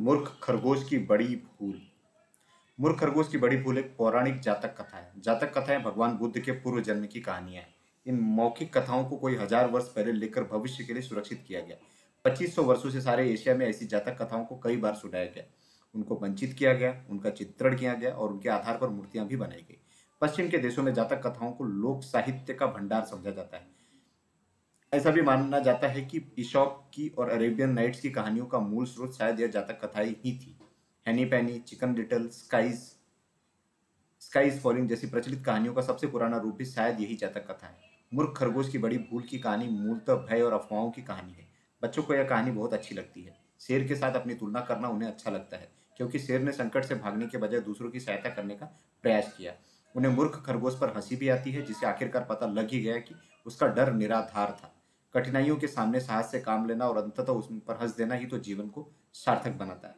मूर्ख खरगोश की बड़ी भूल। मूर्ख खरगोश की बड़ी भूल एक पौराणिक जातक कथा है। जातक कथाएँ भगवान बुद्ध के पूर्व जन्म की कहानियाँ हैं। इन मौखिक कथाओं को कोई हज़ार वर्ष पहले लिखकर भविष्य के लिए सुरक्षित किया गया। पच्चीस सौ वर्षों से सारे एशिया में ऐसी जातक कथाओं को कई बार सुनाया गया। उनको वंचित किया गया, उनका चित्रण किया गया और उनके आधार पर मूर्तियाँ भी बनाई गई। पश्चिम के देशों में जातक कथाओं को लोक साहित्य का भंडार समझा जाता है। ऐसा भी माना जाता है कि इशॉप की और अरेबियन नाइट्स की कहानियों का मूल स्रोत शायद यह जातक कथाएँ ही थी। Henny Penny, Chicken Little skies skies falling जैसी प्रचलित कहानियों का सबसे पुराना रूप भी शायद यही जातक कथा है। मूर्ख खरगोश की बड़ी भूल की कहानी मूलतः भय और अफवाहों की कहानी है। बच्चों को यह कहानी बहुत अच्छी लगती है। शेर के साथ अपनी तुलना करना उन्हें अच्छा लगता है, क्योंकि शेर ने संकट से भागने के बजाय दूसरों की सहायता करने का प्रयास किया। उन्हें मूर्ख खरगोश पर हँसी भी आती है, जिसे आखिरकार पता लग ही गया कि उसका डर निराधार था। कठिनाइयों के सामने साहस से काम लेना और अंततः उस पर हंस देना ही तो जीवन को सार्थक बनाता है।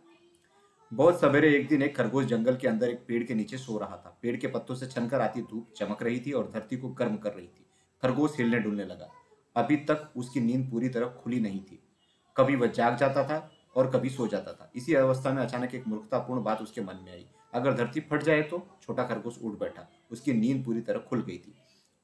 बहुत सवेरे एक दिन एक खरगोश जंगल के अंदर एक पेड़ के नीचे सो रहा था। पेड़ के पत्तों से छनकर आती धूप चमक रही थी और धरती को गर्म कर रही थी। खरगोश हिलने डुलने लगा। अभी तक उसकी नींद पूरी तरह खुली नहीं थी। कभी वह जाग जाता था और कभी सो जाता था। इसी अवस्था में अचानक एक मूर्खतापूर्ण बात उसके मन में आई। अगर धरती फट जाए तो छोटा खरगोश उठ बैठा। उसकी नींद पूरी तरह खुल गई थी।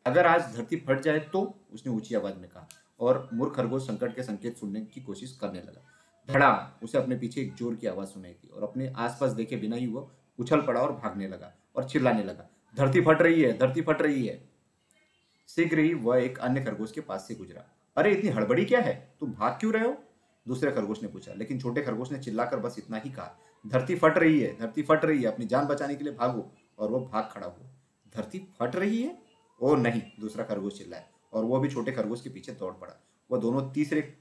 अगर आज धरती फट जाए तो उसने ऊँची आवाज़ में कहा और मूर्ख खरगोश संकट के संकेत सुनने की कोशिश करने लगा। धड़ाम उसे अपने पीछे एक ज़ोर की आवाज़ सुनाई थी और अपने आसपास देखे बिना ही वो उछल पड़ा और भागने लगा और चिल्लाने लगा, धरती फट रही है, धरती फट रही है। शीघ्र ही वह एक अन्य खरगोश के पास से गुजरा। अरे, इतनी हड़बड़ी क्या है? तुम भाग क्यों रहे हो? दूसरे खरगोश ने पूछा, लेकिन छोटे खरगोश ने चिल्लाकर बस इतना ही कहा, धरती फट रही है, धरती फट रही है, अपनी जान बचाने के लिए भागो। और वो भाग खड़ा हुआ। धरती फट रही है? ओ, नहीं, दूसरा खरगोश चिल्लाया और वो भी छोटे खरगोश के पीछे दौड़ पड़ा। वह दोनों तीसरे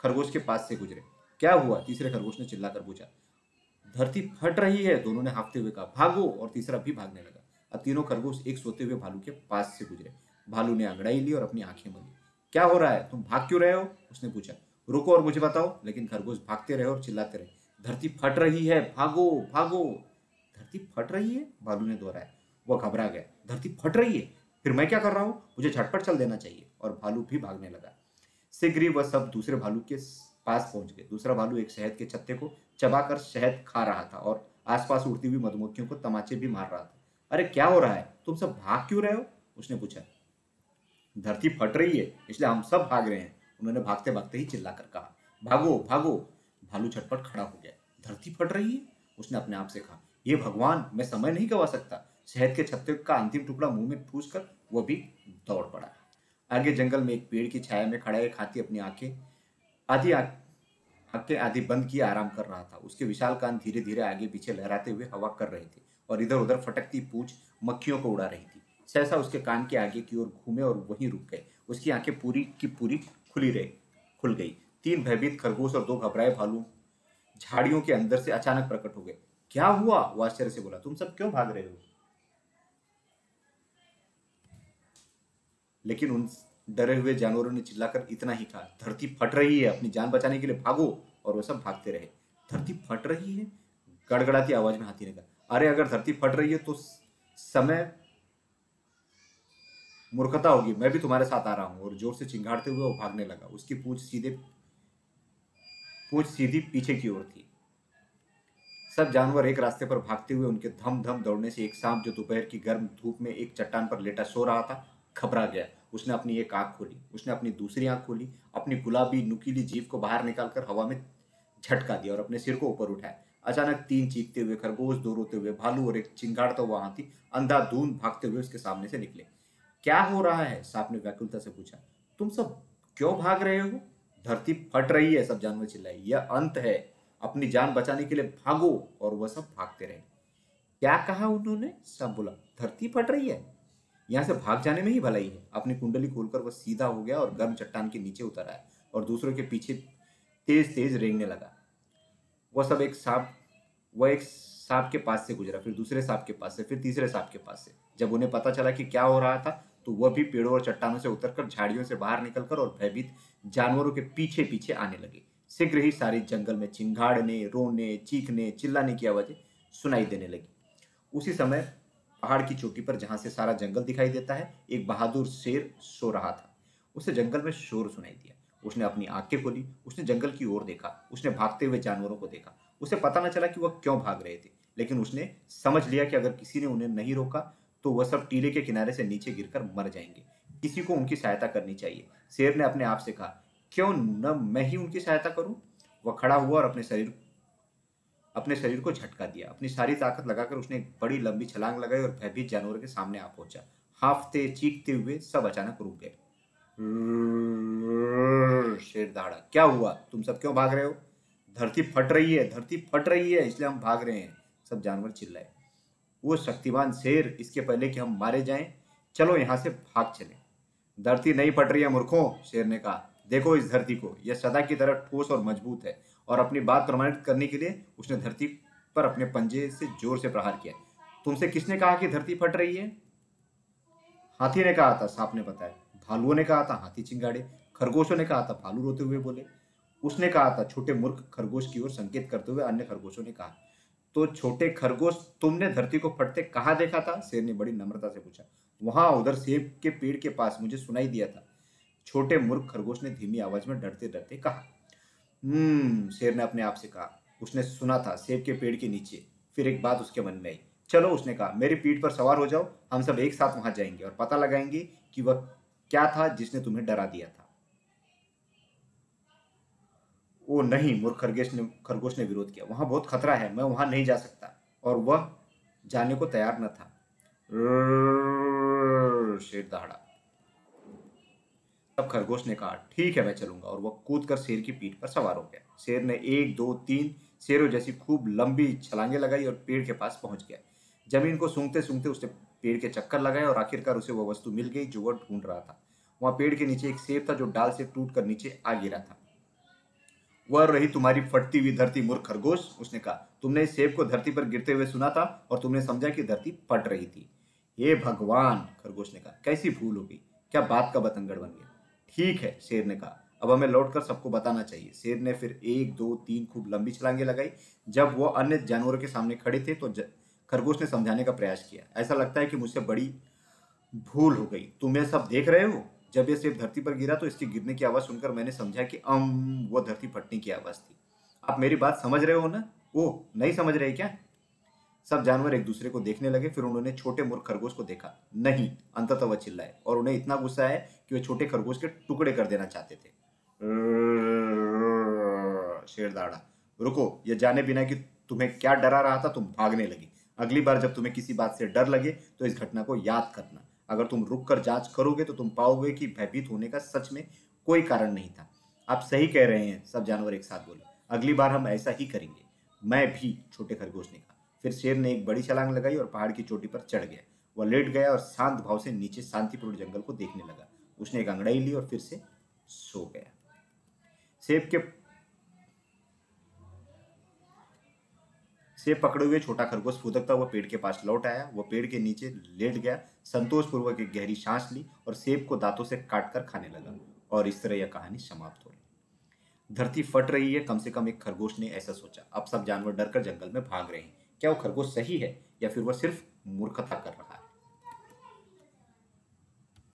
खरगोश के पास से गुजरे। क्या हुआ? तीसरे खरगोश ने चिल्लाकर पूछा। धरती फट रही है, दोनों ने हाँफते हुए कहा। भागो! और तीसरा भी भागने लगा। अब तीनों खरगोश एक सोते हुए भालू के पास से गुजरे। भालू ने अंगड़ाई ली और अपनी आँखें मली क्या हो रहा है? तुम भाग क्यों रहे हो? उसने पूछा। रुको और मुझे बताओ। लेकिन खरगोश भागते रहे और चिल्लाते रहे। धरती फट रही है! भागो! भागो! धरती फट रही है? भालू ने दोहराया। वह घबरा गया। धरती फट रही है? फिर मैं क्या कर रहा हूँ? मुझे झटपट चल देना चाहिए। और भालू भी भागने लगा। शीघ्र ही वह सब दूसरे भालू के पास पहुँच गए। दूसरा भालू एक शहद के छत्ते को चबाकर शहद खा रहा था और आसपास उड़ती हुई मधुमक्खियों को तमाचे भी मार रहा था। अरे, क्या हो रहा है? तुम सब भाग क्यों रहे हो? उसने पूछा। धरती फट रही है, इसलिए हम सब भाग रहे हैं। उन्होंने भागते भागते ही चिल्लाकर कहा, भागो भागो। भालू छटपट खड़ा हो गया। धरती फट रही है? उसने अपने आप से कहा, ये भगवान, मैं समय नहीं गवा सकता। शहद के छत्ते का अंतिम टुकड़ा मुँह में ठूस कर वह भी दौड़ पड़ा। आगे जंगल में एक पेड़ की छाया में खड़ा एक हाथी अपनी आँखें, आधी आँखें आधी बंद किए आराम कर रहा था। उसके विशाल कान धीरे धीरे आगे पीछे लहराते हुए हवा कर रहे थे और इधर उधर फटकती पूछ मक्खियों को उड़ा रही थी। सहसा उसके कान के आगे की ओर घूमे और वहीं रुक गए। उसकी आँखें पूरी की पूरी खुली रही, खुल गई। तीन भयभीत खरगोश और दो घबराए भालू झाड़ियों के अंदर से अचानक प्रकट हो गए। क्या हुआ? वो आश्चर्य से बोला, तुम सब क्यों भाग रहे हो? लेकिन उन डरे हुए जानवरों ने चिल्लाकर इतना ही कहा, धरती फट रही है, अपनी जान बचाने के लिए भागो। और वो सब भागते रहे। धरती फट रही है? गड़गड़ाती आवाज़ में हाथी ने कहा, अरे, अगर धरती फट रही है तो समय मूर्खता होगी। मैं भी तुम्हारे साथ आ रहा हूँ। और ज़ोर से चिंगाड़ते हुए वो भागने लगा। उसकी पूछ सीधे, पूछ सीधी पीछे की ओर थी। सब जानवर एक रास्ते पर भागते हुए उनके धम धम दौड़ने से एक सांप जो दोपहर की गर्म धूप में एक चट्टान पर लेटा सो रहा था घबरा गया। उसने अपनी एक आँख खोली, उसने अपनी दूसरी आँख खोली, अपनी गुलाबी नुकीली जीव को बाहर निकालकर हवा में झटका दिया और अपने सिर को ऊपर उठाया। अचानक तीन चीखते हुए, खरगोश दो रोते हुए, भालू और एक चिंगाड़ता हुआ हाथी अंधाधुंध भागते हुए उसके सामने से निकले। क्या हो रहा है? सांप ने व्याकुलता से पूछा। तुम सब क्यों भाग रहे हो? धरती फट रही है, सब जानवर चिल्लाए। यह अंत है। अपनी जान बचाने के लिए भागो, और वह सब भागते रहे। क्या कहा उन्होंने? सब बोला। धरती फट रही है? यहाँ से भाग जाने में ही भलाई है। अपनी कुंडली खोलकर वह सीधा हो गया और गर्म चट्टान के नीचे उतर आया और दूसरों के पीछे तेज तेज रेंगने लगा। वह सब एक सांप, वह एक सांप के पास से गुजरा, फिर दूसरे सांप के पास से, फिर तीसरे सांप के पास से। जब उन्हें पता चला कि क्या हो रहा था तो वह भी पेड़ों और चट्टानों से उतरकर झाड़ियों से बाहर निकलकर और भयभीत जानवरों के पीछे पीछे आने लगे। शीघ्र ही सारे जंगल में चिंगाड़ने, रोने, चीखने, चिल्लाने की आवाज़ें सुनाई देने लगी। उसी समय पहाड़ की चोटी पर जहाँ से सारा जंगल दिखाई देता है, एक बहादुर शेर सो रहा था। उसे जंगल में शोर सुनाई दिया। उसने अपनी आँखें खोली, उसने जंगल की ओर देखा, उसने भागते हुए जानवरों को देखा। उसे पता न चला कि वह क्यों भाग रहे थे, लेकिन उसने समझ लिया कि अगर किसी ने उन्हें नहीं रोका तो वह सब टीले के किनारे से नीचे गिरकर मर जाएँगे। किसी को उनकी सहायता करनी चाहिए। शेर ने अपने आप से कहा, क्यों न मैं ही उनकी सहायता करूँ? वह खड़ा हुआ और अपने शरीर अपने शरीर को झटका दिया। अपनी सारी ताकत लगाकर उसने एक बड़ी लंबी छलांग लगाई और भयभीत जानवर के सामने आ पहुँचा। हाफते चीखते हुए सब अचानक रुक गए। शेर दहाड़ा क्या हुआ? तुम सब क्यों भाग रहे हो? धरती फट रही है, धरती फट रही है, इसलिए हम भाग रहे हैं। सब जानवर चिल्लाए। वो शक्तिमान शेर, इसके पहले कि हम मारे जाएँ, चलो यहाँ से भाग चले। धरती नहीं फट रही है, मूर्खों, शेर ने कहा। देखो इस धरती को, यह सदा की तरह ठोस और मज़बूत है। और अपनी बात प्रमाणित करने के लिए उसने धरती पर अपने पंजे से ज़ोर से प्रहार किया। तुमसे किसने कहा कि धरती फट रही है? हाथी ने कहा था, सांप ने बताया। भालुओं ने कहा था, हाथी चिंगाड़े। खरगोशों ने कहा था, भालू रोते हुए बोले। उसने कहा था, छोटे मूर्ख खरगोश की ओर संकेत करते हुए अन्य खरगोशों ने कहा। तो छोटे खरगोश तुमने धरती को फटते कहाँ देखा था? शेर ने बड़ी नम्रता से पूछा। वहाँ उधर सेब के पेड़ के पास मुझे सुनाई दिया था। छोटे मूर्ख खरगोश ने धीमी आवाज़ में डरते डरते कहा। हम्म शेर ने अपने आप से कहा। उसने सुना था, सेब के पेड़ के नीचे। फिर एक बात उसके मन में आई। चलो, उसने कहा, मेरी पीठ पर सवार हो जाओ, हम सब एक साथ वहाँ जाएँगे और पता लगाएँगे कि वह क्या था जिसने तुम्हें डरा दिया था। वो नहीं, मूर्ख खरगोश ने खरगोश ने विरोध किया। वहाँ बहुत खतरा है, मैं वहाँ नहीं जा सकता। और वह जाने को तैयार न था। शेर दहाड़ा। तब खरगोश ने कहा, ठीक है, मैं चलूँगा। और वह कूद कर शेर की पीठ पर सवार हो गया। शेर ने एक, दो, तीन शेरों जैसी खूब लंबी छलांगे लगाई और पेड़ के पास पहुँच गया। ज़मीन को सूंघते सूंघते उसने पेड़ के चक्कर लगाए और आखिरकार उसे वह वस्तु मिल गई जो वह ढूंढ रहा था। वहाँ पेड़ के नीचे एक सेब था जो डाल से टूट कर नीचे आ गिरा था। वह रही तुम्हारी फटती हुई धरती, मूर्ख खरगोश, उसने कहा। तुमने इस सेब को धरती पर गिरते हुए सुना था और तुमने समझा कि धरती फट रही थी। हे भगवान, खरगोश ने कहा, कैसी भूल हो गई। क्या बात का बतंगड़ बन गया? ठीक है शेर ने कहा। अब हमें लौटकर सबको बताना चाहिए। शेर ने फिर एक, दो, तीन खूब लंबी छलांगे लगाई। जब वो अन्य जानवरों के सामने खड़े थे तो खरगोश ने समझाने का प्रयास किया। ऐसा लगता है कि मुझसे बड़ी भूल हो गई। तुम ये सब देख रहे हो? जब ये सेब धरती पर गिरा तो इसके गिरने की आवाज़ सुनकर मैंने समझा कि अम वो धरती फटने की आवाज़ थी। आप मेरी बात समझ रहे हो ना? वो नहीं समझ रहे क्या? सब जानवर एक दूसरे को देखने लगे, फिर उन्होंने छोटे मूर्ख खरगोश को देखा। नहीं, अंततः वह चिल्लाए और उन्हें इतना गुस्सा है कि वे छोटे खरगोश के टुकड़े कर देना चाहते थे। शेर दाड़ा, रुको, यह जाने बिना कि तुम्हें क्या डरा रहा था, तुम भागने लगी। अगली बार जब तुम्हें किसी बात से डर लगे तो इस घटना को याद करना। अगर तुम रुक कर जाँच करोगे तो तुम पाओगे कि भयभीत होने का सच में कोई कारण नहीं था। आप सही कह रहे हैं, सब जानवर एक साथ बोले। अगली बार हम ऐसा ही करेंगे। मैं भी छोटे खरगोश ने फिर शेर ने एक बड़ी छलांग लगाई और पहाड़ की चोटी पर चढ़ गया। वह लेट गया और शांत भाव से नीचे शांतिपूर्ण जंगल को देखने लगा। उसने एक अंगड़ाई ली और फिर से सो गया। सेब के सेब पकड़े हुए छोटा खरगोश फुदकता हुआ पेड़ के पास लौट आया। वह पेड़ के नीचे लेट गया, संतोषपूर्वक एक गहरी सांस ली और सेब को दांतों से काट कर खाने लगा और इस तरह यह कहानी समाप्त हो गई। धरती फट रही है। कम से कम एक खरगोश ने ऐसा सोचा। अब सब जानवर डरकर जंगल में भाग रहे हैं। क्या वो खरगोश सही है या फिर वह सिर्फ़ मूर्खता कर रहा